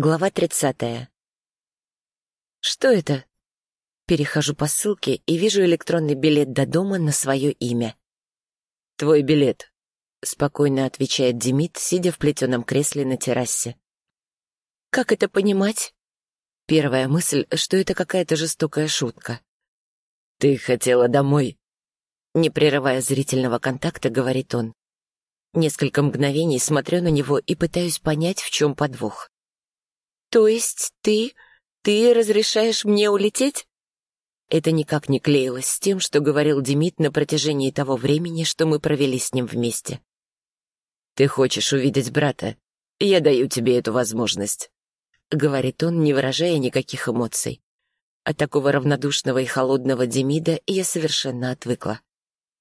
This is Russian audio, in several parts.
Глава тридцатая. Что это? Перехожу по ссылке и вижу электронный билет до дома на свое имя. «Твой билет», — спокойно отвечает Демид, сидя в плетеном кресле на террасе. «Как это понимать?» Первая мысль, что это какая-то жестокая шутка. «Ты хотела домой?» Не прерывая зрительного контакта, говорит он. Несколько мгновений смотрю на него и пытаюсь понять, в чем подвох. «То есть ты... ты разрешаешь мне улететь?» Это никак не клеилось с тем, что говорил Демид на протяжении того времени, что мы провели с ним вместе. «Ты хочешь увидеть брата? Я даю тебе эту возможность», — говорит он, не выражая никаких эмоций. От такого равнодушного и холодного Демида я совершенно отвыкла.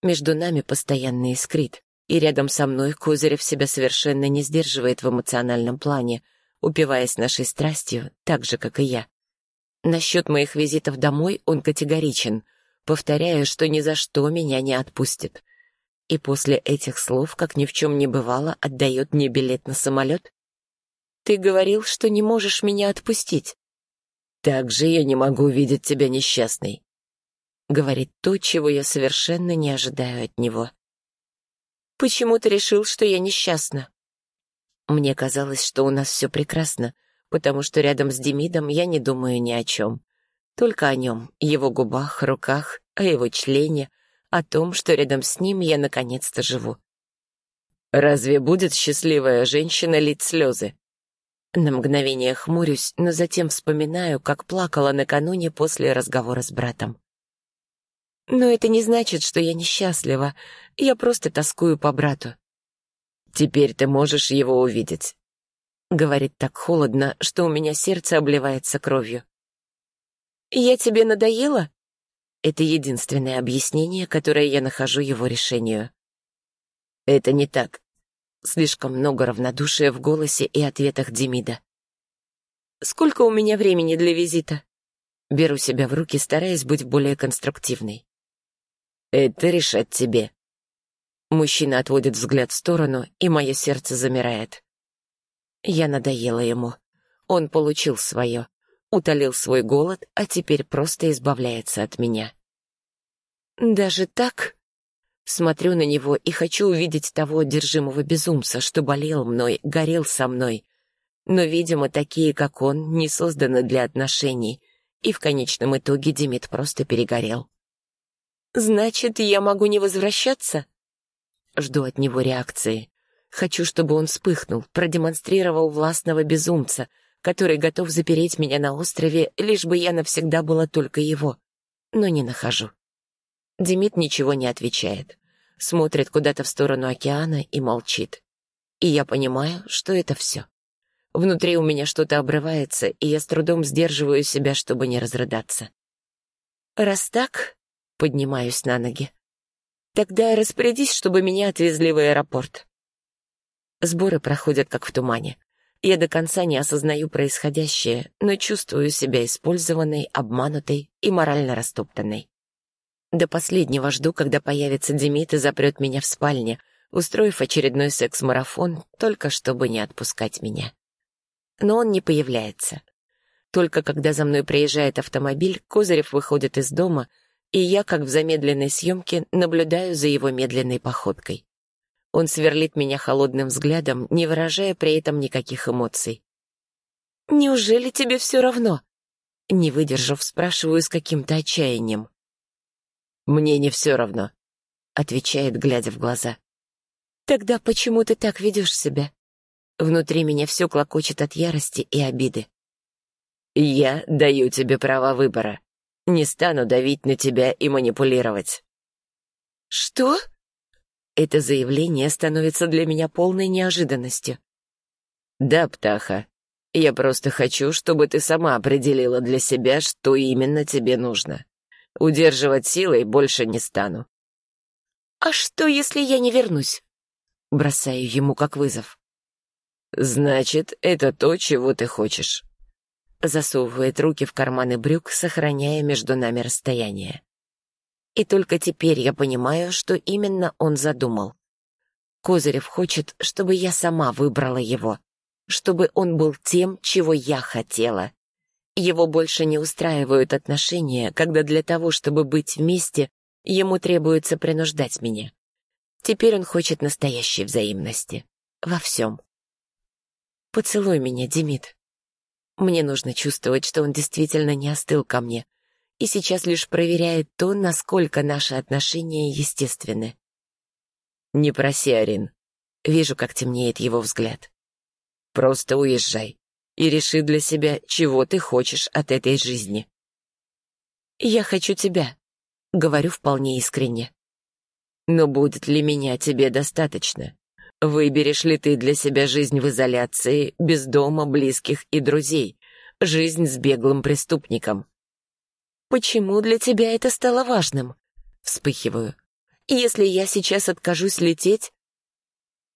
Между нами постоянно искрит, и рядом со мной Козырев себя совершенно не сдерживает в эмоциональном плане — упиваясь нашей страстью, так же, как и я. Насчет моих визитов домой он категоричен, повторяя, что ни за что меня не отпустит. И после этих слов, как ни в чем не бывало, отдает мне билет на самолет. «Ты говорил, что не можешь меня отпустить». «Так же я не могу видеть тебя несчастной», — говорит то, чего я совершенно не ожидаю от него. «Почему ты решил, что я несчастна?» Мне казалось, что у нас все прекрасно, потому что рядом с Демидом я не думаю ни о чем. Только о нем, его губах, руках, о его члене, о том, что рядом с ним я наконец-то живу. «Разве будет счастливая женщина лить слезы?» На мгновение хмурюсь, но затем вспоминаю, как плакала накануне после разговора с братом. Но это не значит, что я несчастлива. Я просто тоскую по брату. Теперь ты можешь его увидеть. Говорит так холодно, что у меня сердце обливается кровью. «Я тебе надоела?» Это единственное объяснение, которое я нахожу его решению. Это не так. Слишком много равнодушия в голосе и ответах Демида. «Сколько у меня времени для визита?» Беру себя в руки, стараясь быть более конструктивной. «Это решать тебе», Мужчина отводит взгляд в сторону, и мое сердце замирает. Я надоела ему. Он получил свое, утолил свой голод, а теперь просто избавляется от меня. Даже так? Смотрю на него и хочу увидеть того одержимого безумца, что болел мной, горел со мной. Но, видимо, такие, как он, не созданы для отношений, и в конечном итоге Демид просто перегорел. «Значит, я могу не возвращаться?» Жду от него реакции. Хочу, чтобы он вспыхнул, продемонстрировал властного безумца, который готов запереть меня на острове, лишь бы я навсегда была только его. Но не нахожу. Демид ничего не отвечает. Смотрит куда-то в сторону океана и молчит. И я понимаю, что это все. Внутри у меня что-то обрывается, и я с трудом сдерживаю себя, чтобы не разрыдаться. Раз так, поднимаюсь на ноги. Тогда распорядись, чтобы меня отвезли в аэропорт. Сборы проходят как в тумане. Я до конца не осознаю происходящее, но чувствую себя использованной, обманутой и морально растоптанной. До последнего жду, когда появится Демид и запрет меня в спальне, устроив очередной секс-марафон, только чтобы не отпускать меня. Но он не появляется. Только когда за мной приезжает автомобиль, Козырев выходит из дома — и я, как в замедленной съемке, наблюдаю за его медленной походкой. Он сверлит меня холодным взглядом, не выражая при этом никаких эмоций. «Неужели тебе все равно?» Не выдержав, спрашиваю с каким-то отчаянием. «Мне не все равно», — отвечает, глядя в глаза. «Тогда почему ты так ведешь себя?» Внутри меня все клокочет от ярости и обиды. «Я даю тебе право выбора», не стану давить на тебя и манипулировать». «Что?» Это заявление становится для меня полной неожиданностью. «Да, Птаха, я просто хочу, чтобы ты сама определила для себя, что именно тебе нужно. Удерживать силой больше не стану». «А что, если я не вернусь?» Бросаю ему как вызов. «Значит, это то, чего ты хочешь засовывает руки в карманы брюк, сохраняя между нами расстояние. И только теперь я понимаю, что именно он задумал. Козырев хочет, чтобы я сама выбрала его. чтобы он был тем, чего я хотела. Его больше не устраивают отношения, когда для того, чтобы быть вместе, ему требуется принуждать меня. Теперь он хочет настоящей взаимности. Во всем. Поцелуй меня, Демид. Мне нужно чувствовать, что он действительно не остыл ко мне, и сейчас лишь проверяет то, насколько наши отношения естественны. Не проси, Арин. Вижу, как темнеет его взгляд. Просто уезжай и реши для себя, чего ты хочешь от этой жизни. Я хочу тебя, говорю вполне искренне. Но будет ли меня тебе достаточно? Выберешь ли ты для себя жизнь в изоляции, без дома, близких и друзей, жизнь с беглым преступником? Почему для тебя это стало важным? Вспыхиваю. Если я сейчас откажусь лететь,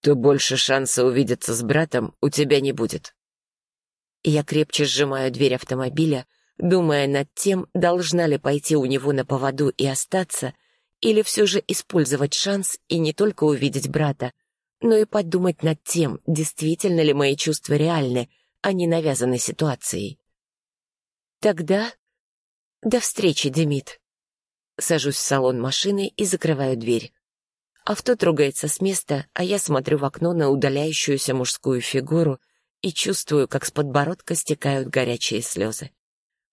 то больше шанса увидеться с братом у тебя не будет. Я крепче сжимаю дверь автомобиля, думая над тем, должна ли пойти у него на поводу и остаться, или все же использовать шанс и не только увидеть брата, но и подумать над тем, действительно ли мои чувства реальны, а не навязаны ситуацией. Тогда «До встречи, Демид». Сажусь в салон машины и закрываю дверь. Авто трогается с места, а я смотрю в окно на удаляющуюся мужскую фигуру и чувствую, как с подбородка стекают горячие слезы.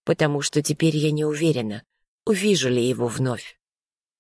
Потому что теперь я не уверена, увижу ли его вновь.